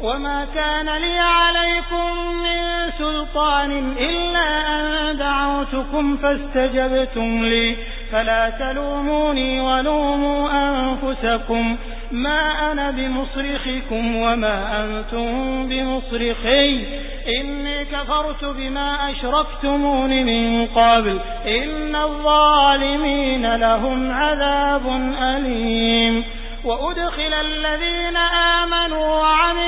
وما كان لي عليكم من سلطان إلا أن دعوتكم فاستجبتم لي فلا تلوموني ولوموا أنفسكم ما أنا بمصرخكم وما أنتم بمصرخي إني كفرت بما أشركتمون من قبل إن الظالمين لهم عذاب أليم وأدخل الذين آمنوا وعملوا